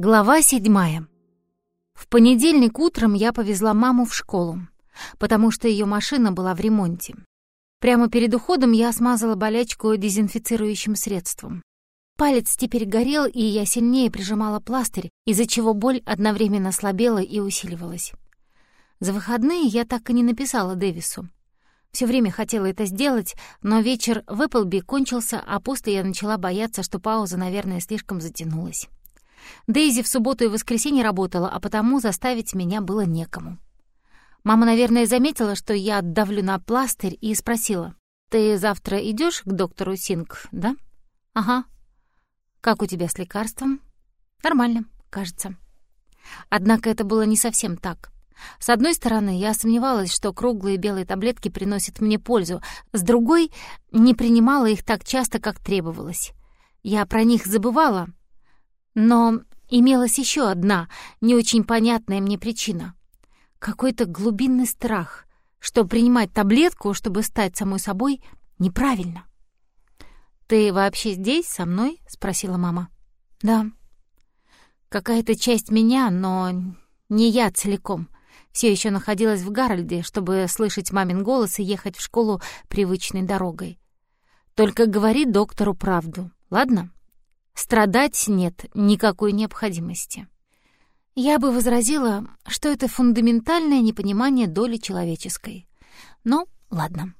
Глава седьмая. В понедельник утром я повезла маму в школу, потому что ее машина была в ремонте. Прямо перед уходом я смазала болячку дезинфицирующим средством. Палец теперь горел, и я сильнее прижимала пластырь, из-за чего боль одновременно слабела и усиливалась. За выходные я так и не написала Дэвису. Все время хотела это сделать, но вечер в Эпплби кончился, а после я начала бояться, что пауза, наверное, слишком затянулась. Дейзи в субботу и воскресенье работала, а потому заставить меня было некому. Мама, наверное, заметила, что я давлю на пластырь и спросила. «Ты завтра идешь к доктору Синг, да?» «Ага». «Как у тебя с лекарством?» «Нормально, кажется». Однако это было не совсем так. С одной стороны, я сомневалась, что круглые белые таблетки приносят мне пользу, с другой — не принимала их так часто, как требовалось. Я про них забывала, но имелась еще одна, не очень понятная мне причина. Какой-то глубинный страх, что принимать таблетку, чтобы стать самой собой, неправильно. «Ты вообще здесь, со мной?» — спросила мама. «Да». Какая-то часть меня, но не я целиком. Все еще находилась в Гарольде, чтобы слышать мамин голос и ехать в школу привычной дорогой. Только говори доктору правду, ладно? Страдать нет никакой необходимости. Я бы возразила, что это фундаментальное непонимание доли человеческой. Но ладно.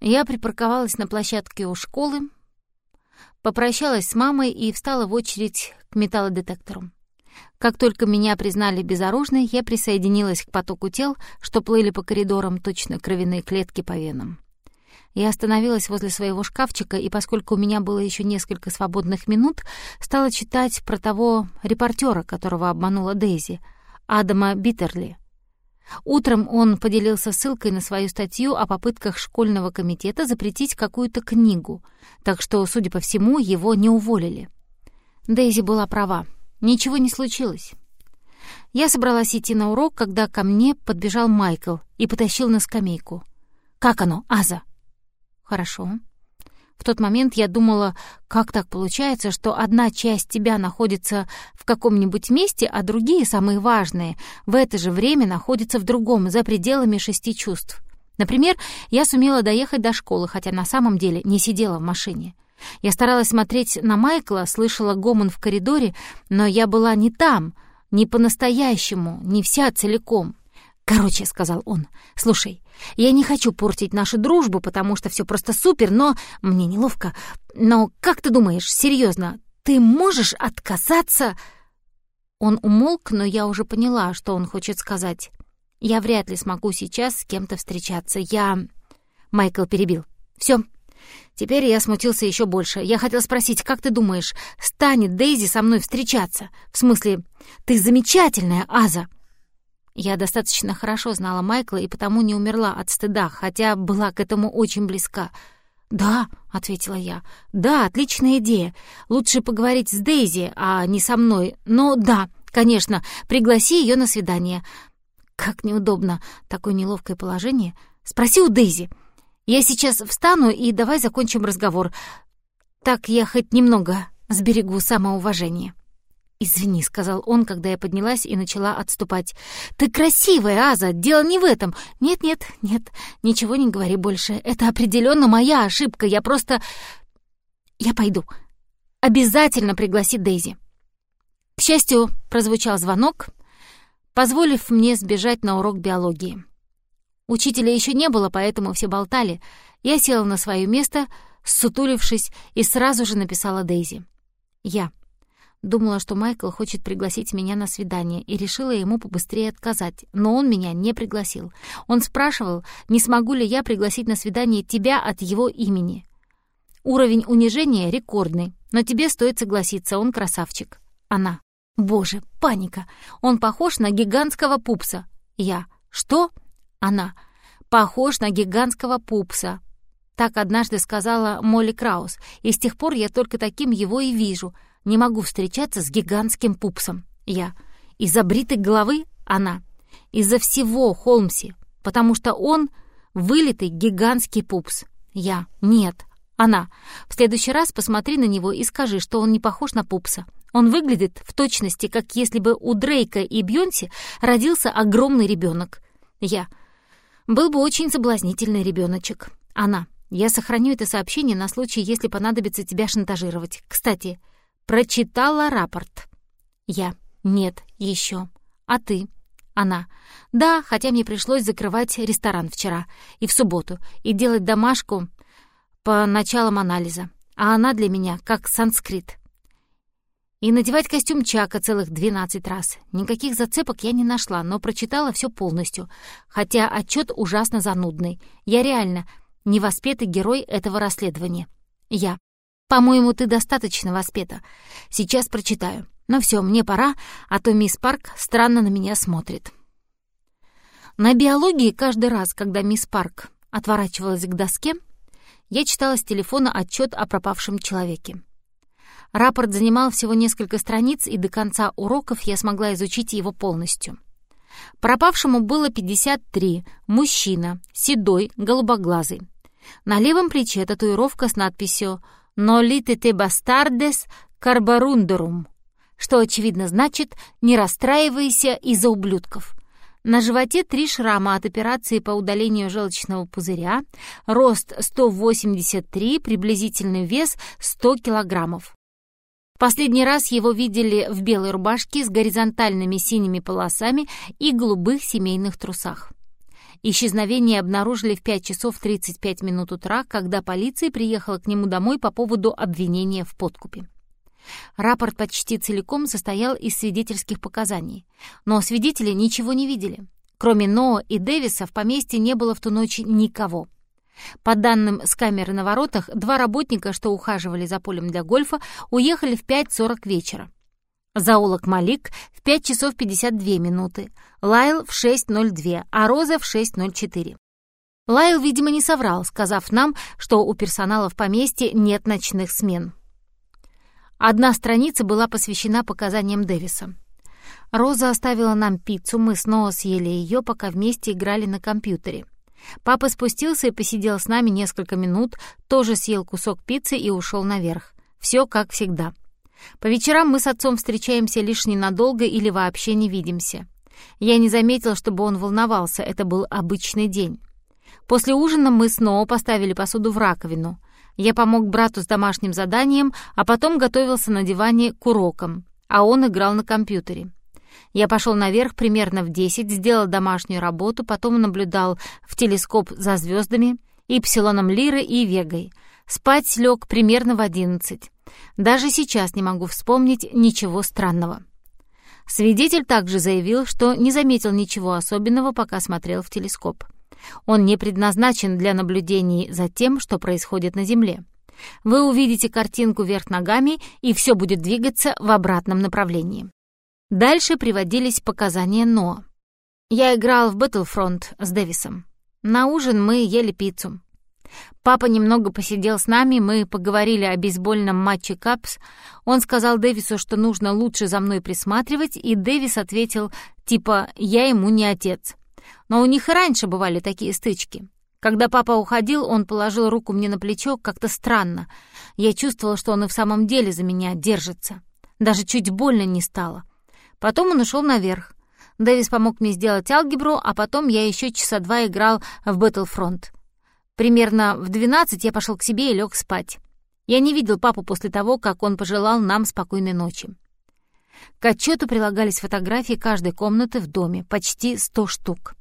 Я припарковалась на площадке у школы, попрощалась с мамой и встала в очередь к металлодетектору. Как только меня признали безоружной, я присоединилась к потоку тел, что плыли по коридорам точно кровяные клетки по венам. Я остановилась возле своего шкафчика, и поскольку у меня было еще несколько свободных минут, стала читать про того репортера, которого обманула Дейзи, Адама Биттерли. Утром он поделился ссылкой на свою статью о попытках школьного комитета запретить какую-то книгу, так что, судя по всему, его не уволили. Дейзи была права. Ничего не случилось. Я собралась идти на урок, когда ко мне подбежал Майкл и потащил на скамейку. «Как оно, Аза?» Хорошо. В тот момент я думала, как так получается, что одна часть тебя находится в каком-нибудь месте, а другие, самые важные, в это же время находятся в другом, за пределами шести чувств. Например, я сумела доехать до школы, хотя на самом деле не сидела в машине. Я старалась смотреть на Майкла, слышала гомон в коридоре, но я была не там, не по-настоящему, не вся целиком. «Короче», — сказал он, — «слушай, я не хочу портить нашу дружбу, потому что все просто супер, но мне неловко. Но как ты думаешь, серьезно, ты можешь отказаться?» Он умолк, но я уже поняла, что он хочет сказать. «Я вряд ли смогу сейчас с кем-то встречаться. Я...» Майкл перебил. «Все, Теперь я смутился еще больше. Я хотел спросить, как ты думаешь, станет Дейзи со мной встречаться? В смысле, ты замечательная, Аза!» Я достаточно хорошо знала Майкла и потому не умерла от стыда, хотя была к этому очень близка. «Да», — ответила я, — «да, отличная идея. Лучше поговорить с Дейзи, а не со мной. Но да, конечно, пригласи ее на свидание». Как неудобно такое неловкое положение. Спроси у Дейзи. Я сейчас встану и давай закончим разговор. Так я хоть немного сберегу самоуважение. «Извини», — сказал он, когда я поднялась и начала отступать. «Ты красивая, Аза, дело не в этом. Нет-нет, нет, ничего не говори больше. Это определенно моя ошибка, я просто... Я пойду. Обязательно пригласи Дейзи». К счастью, прозвучал звонок, позволив мне сбежать на урок биологии. Учителя еще не было, поэтому все болтали. Я села на свое место, сутулившись, и сразу же написала Дейзи. «Я». Думала, что Майкл хочет пригласить меня на свидание, и решила ему побыстрее отказать, но он меня не пригласил. Он спрашивал, не смогу ли я пригласить на свидание тебя от его имени. Уровень унижения рекордный, но тебе стоит согласиться, он красавчик. Она. Боже, паника. Он похож на гигантского пупса. Я. Что? Она. Похож на гигантского пупса. Так однажды сказала Молли Краус, и с тех пор я только таким его и вижу — не могу встречаться с гигантским пупсом. Я. Из-за бритой головы она. Из-за всего Холмси, потому что он вылитый гигантский пупс. Я. Нет. Она. В следующий раз посмотри на него и скажи, что он не похож на пупса. Он выглядит в точности, как если бы у Дрейка и Бьонси родился огромный ребенок. Я. Был бы очень соблазнительный ребеночек. Она. Я сохраню это сообщение на случай, если понадобится тебя шантажировать. Кстати, прочитала рапорт. Я. Нет, еще. А ты? Она. Да, хотя мне пришлось закрывать ресторан вчера и в субботу и делать домашку по началам анализа. А она для меня как санскрит. И надевать костюм Чака целых 12 раз. Никаких зацепок я не нашла, но прочитала все полностью. Хотя отчет ужасно занудный. Я реально невоспетый герой этого расследования. Я. По-моему, ты достаточно воспета. Сейчас прочитаю. Но все, мне пора, а то мисс Парк странно на меня смотрит. На биологии каждый раз, когда мисс Парк отворачивалась к доске, я читала с телефона отчет о пропавшем человеке. Рапорт занимал всего несколько страниц, и до конца уроков я смогла изучить его полностью. Пропавшему было 53, мужчина, седой, голубоглазый. На левом плече татуировка с надписью «Nolite бастардес карбарундерум», что, очевидно, значит «не расстраивайся из-за ублюдков». На животе три шрама от операции по удалению желчного пузыря, рост 183, приблизительный вес 100 килограммов. Последний раз его видели в белой рубашке с горизонтальными синими полосами и голубых семейных трусах. Исчезновение обнаружили в 5 часов 35 минут утра, когда полиция приехала к нему домой по поводу обвинения в подкупе. Рапорт почти целиком состоял из свидетельских показаний, но свидетели ничего не видели. Кроме Ноа и Дэвиса в поместье не было в ту ночь никого. По данным с камеры на воротах, два работника, что ухаживали за полем для гольфа, уехали в 5.40 вечера. Заулок Малик в 5 часов 52 минуты, Лайл в 6.02, а Роза в 6.04. Лайл, видимо, не соврал, сказав нам, что у персонала в поместье нет ночных смен. Одна страница была посвящена показаниям Дэвиса. Роза оставила нам пиццу, мы снова съели ее, пока вместе играли на компьютере. Папа спустился и посидел с нами несколько минут, тоже съел кусок пиццы и ушел наверх. Все как всегда. По вечерам мы с отцом встречаемся лишь ненадолго или вообще не видимся. Я не заметила, чтобы он волновался, это был обычный день. После ужина мы снова поставили посуду в раковину. Я помог брату с домашним заданием, а потом готовился на диване к урокам, а он играл на компьютере. Я пошел наверх примерно в 10, сделал домашнюю работу, потом наблюдал в телескоп за звездами, Ипсилоном Лиры и Вегой. Спать лег примерно в 11. Даже сейчас не могу вспомнить ничего странного. Свидетель также заявил, что не заметил ничего особенного, пока смотрел в телескоп. Он не предназначен для наблюдений за тем, что происходит на Земле. Вы увидите картинку вверх ногами, и все будет двигаться в обратном направлении. Дальше приводились показания Ноа. Я играл в Battlefront с Дэвисом. На ужин мы ели пиццу. Папа немного посидел с нами, мы поговорили о бейсбольном матче Капс. Он сказал Дэвису, что нужно лучше за мной присматривать, и Дэвис ответил, типа, я ему не отец. Но у них и раньше бывали такие стычки. Когда папа уходил, он положил руку мне на плечо как-то странно. Я чувствовала, что он и в самом деле за меня держится. Даже чуть больно не стало. Потом он ушел наверх. Дэвис помог мне сделать алгебру, а потом я еще часа два играл в Battlefront. Примерно в 12 я пошел к себе и лег спать. Я не видел папу после того, как он пожелал нам спокойной ночи. К отчету прилагались фотографии каждой комнаты в доме, почти 100 штук.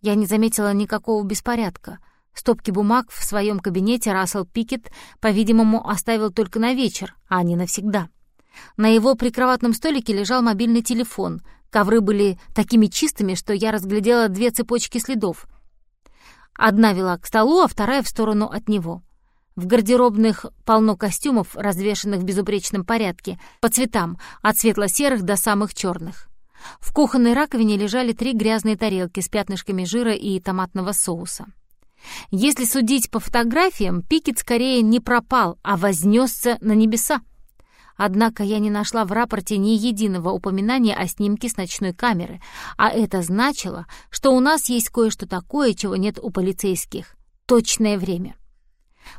Я не заметила никакого беспорядка. Стопки бумаг в своем кабинете Рассел Пикет, по-видимому, оставил только на вечер, а не навсегда. На его прикроватном столике лежал мобильный телефон. Ковры были такими чистыми, что я разглядела две цепочки следов, Одна вела к столу, а вторая в сторону от него. В гардеробных полно костюмов, развешанных в безупречном порядке, по цветам, от светло-серых до самых черных. В кухонной раковине лежали три грязные тарелки с пятнышками жира и томатного соуса. Если судить по фотографиям, Пикет скорее не пропал, а вознесся на небеса. Однако я не нашла в рапорте ни единого упоминания о снимке с ночной камеры, а это значило, что у нас есть кое-что такое, чего нет у полицейских. Точное время.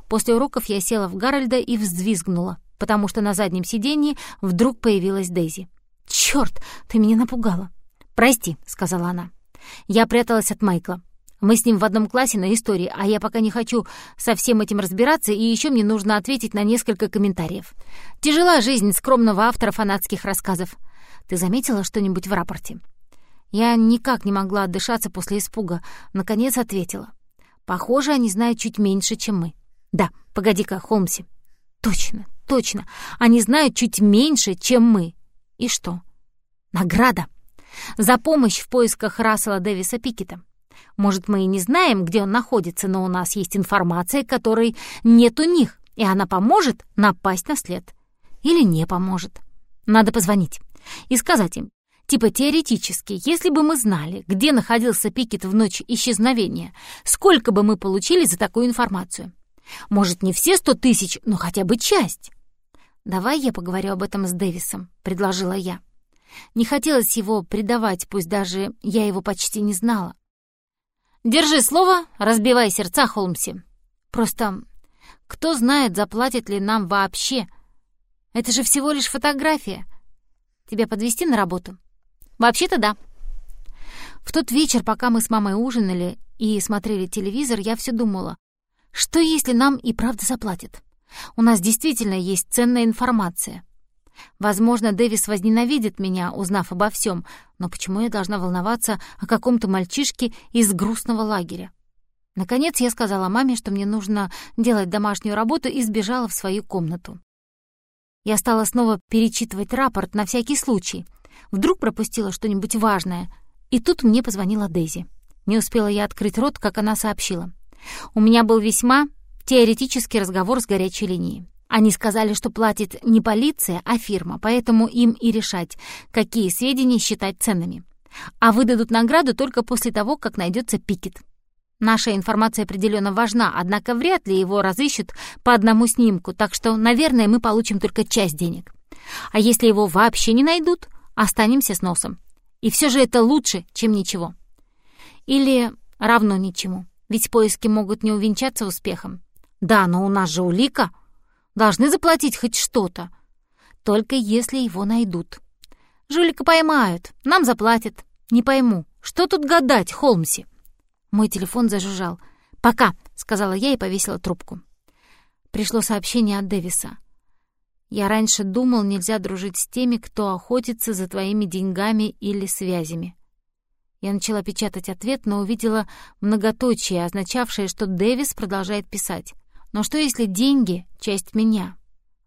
После уроков я села в Гарольда и взвизгнула, потому что на заднем сиденье вдруг появилась Дейзи. «Чёрт, ты меня напугала!» «Прости», — сказала она. «Я пряталась от Майкла. Мы с ним в одном классе на истории, а я пока не хочу со всем этим разбираться, и еще мне нужно ответить на несколько комментариев. Тяжела жизнь скромного автора фанатских рассказов. Ты заметила что-нибудь в рапорте?» Я никак не могла отдышаться после испуга. Наконец ответила. «Похоже, они знают чуть меньше, чем мы». «Да, погоди-ка, Холмси». «Точно, точно. Они знают чуть меньше, чем мы». «И что?» «Награда. За помощь в поисках Рассела Дэвиса Пикета. Может, мы и не знаем, где он находится, но у нас есть информация, которой нет у них, и она поможет напасть на след. Или не поможет. Надо позвонить и сказать им, типа теоретически, если бы мы знали, где находился Пикет в ночь исчезновения, сколько бы мы получили за такую информацию? Может, не все сто тысяч, но хотя бы часть. «Давай я поговорю об этом с Дэвисом», — предложила я. Не хотелось его предавать, пусть даже я его почти не знала. Держи слово, разбивай сердца, Холмси. Просто кто знает, заплатит ли нам вообще. Это же всего лишь фотография. Тебя подвести на работу? Вообще-то да. В тот вечер, пока мы с мамой ужинали и смотрели телевизор, я все думала, что если нам и правда заплатят? У нас действительно есть ценная информация. Возможно, Дэвис возненавидит меня, узнав обо всем, но почему я должна волноваться о каком-то мальчишке из грустного лагеря? Наконец я сказала маме, что мне нужно делать домашнюю работу и сбежала в свою комнату. Я стала снова перечитывать рапорт на всякий случай. Вдруг пропустила что-нибудь важное. И тут мне позвонила Дейзи. Не успела я открыть рот, как она сообщила. У меня был весьма теоретический разговор с горячей линией. Они сказали, что платит не полиция, а фирма, поэтому им и решать, какие сведения считать ценными. А выдадут награду только после того, как найдется пикет. Наша информация определенно важна, однако вряд ли его разыщут по одному снимку, так что, наверное, мы получим только часть денег. А если его вообще не найдут, останемся с носом. И все же это лучше, чем ничего. Или равно ничему, ведь поиски могут не увенчаться успехом. Да, но у нас же улика — Должны заплатить хоть что-то. Только если его найдут. Жулика поймают, нам заплатят. Не пойму, что тут гадать, Холмси?» Мой телефон зажужжал. «Пока», — сказала я и повесила трубку. Пришло сообщение от Дэвиса. «Я раньше думал, нельзя дружить с теми, кто охотится за твоими деньгами или связями». Я начала печатать ответ, но увидела многоточие, означавшее, что Дэвис продолжает писать. Но что если деньги — часть меня?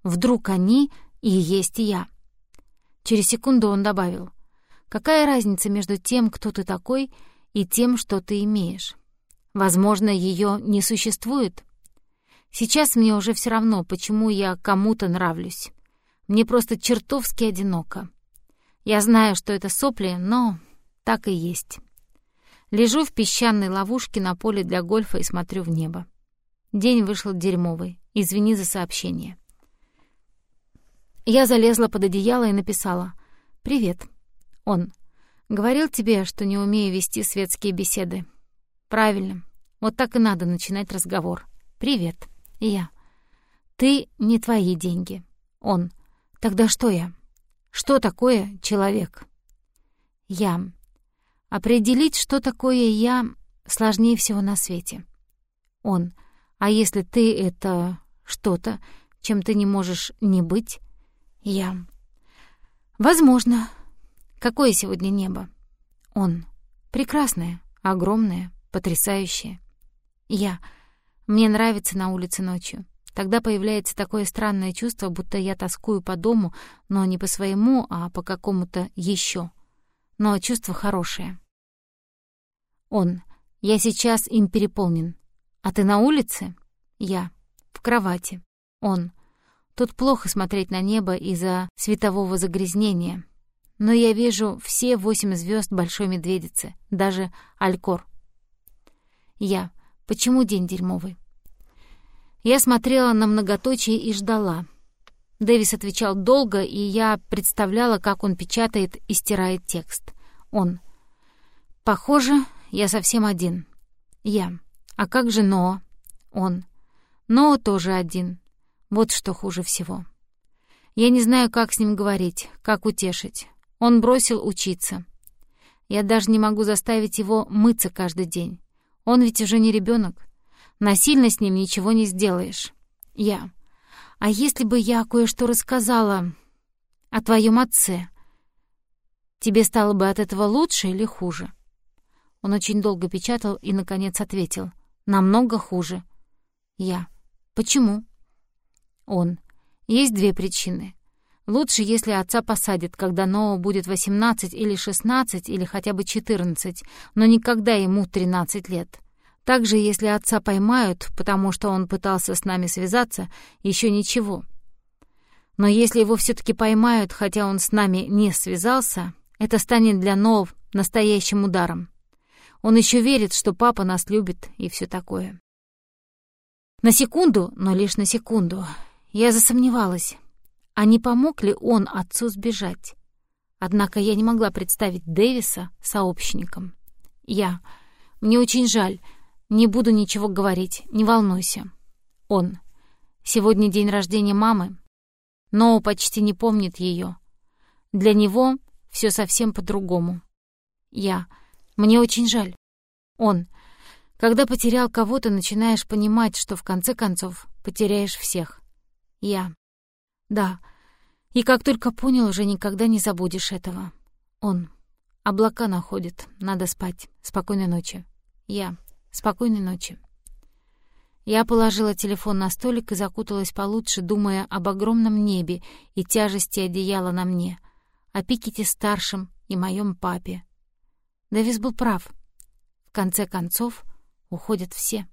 Вдруг они и есть я? Через секунду он добавил. Какая разница между тем, кто ты такой, и тем, что ты имеешь? Возможно, ее не существует? Сейчас мне уже все равно, почему я кому-то нравлюсь. Мне просто чертовски одиноко. Я знаю, что это сопли, но так и есть. Лежу в песчаной ловушке на поле для гольфа и смотрю в небо. День вышел дерьмовый. Извини за сообщение. Я залезла под одеяло и написала «Привет». Он. «Говорил тебе, что не умею вести светские беседы». «Правильно. Вот так и надо начинать разговор. Привет». я. «Ты не твои деньги». Он. «Тогда что я? Что такое человек?» Я. Определить, что такое я, сложнее всего на свете. Он. А если ты — это что-то, чем ты не можешь не быть? Я. Возможно. Какое сегодня небо? Он. Прекрасное, огромное, потрясающее. Я. Мне нравится на улице ночью. Тогда появляется такое странное чувство, будто я тоскую по дому, но не по своему, а по какому-то еще. Но чувство хорошее. Он. Я сейчас им переполнен. «А ты на улице?» «Я. В кровати. Он. Тут плохо смотреть на небо из-за светового загрязнения. Но я вижу все восемь звезд Большой Медведицы, даже Алькор. Я. Почему день дерьмовый?» Я смотрела на многоточие и ждала. Дэвис отвечал долго, и я представляла, как он печатает и стирает текст. Он. «Похоже, я совсем один. Я. А как же Ноа? Он. Ноа тоже один. Вот что хуже всего. Я не знаю, как с ним говорить, как утешить. Он бросил учиться. Я даже не могу заставить его мыться каждый день. Он ведь уже не ребенок. Насильно с ним ничего не сделаешь. Я. А если бы я кое-что рассказала о твоем отце, тебе стало бы от этого лучше или хуже? Он очень долго печатал и, наконец, ответил. Намного хуже. Я. Почему? Он. Есть две причины. Лучше, если отца посадят, когда Ноа будет 18 или 16 или хотя бы 14, но никогда ему 13 лет. Также, если отца поймают, потому что он пытался с нами связаться, еще ничего. Но если его все-таки поймают, хотя он с нами не связался, это станет для Ноа настоящим ударом. Он еще верит, что папа нас любит и все такое. На секунду, но лишь на секунду, я засомневалась, а не помог ли он отцу сбежать? Однако я не могла представить Дэвиса сообщником. Я. Мне очень жаль. Не буду ничего говорить, не волнуйся. Он. Сегодня день рождения мамы, но почти не помнит ее. Для него все совсем по-другому. Я. Мне очень жаль. Он. Когда потерял кого-то, начинаешь понимать, что в конце концов потеряешь всех. Я. Да. И как только понял, уже никогда не забудешь этого. Он. Облака находит. Надо спать. Спокойной ночи. Я. Спокойной ночи. Я положила телефон на столик и закуталась получше, думая об огромном небе и тяжести одеяла на мне, о Пикете старшем и моем папе. Дэвис был прав. В конце концов, уходят все.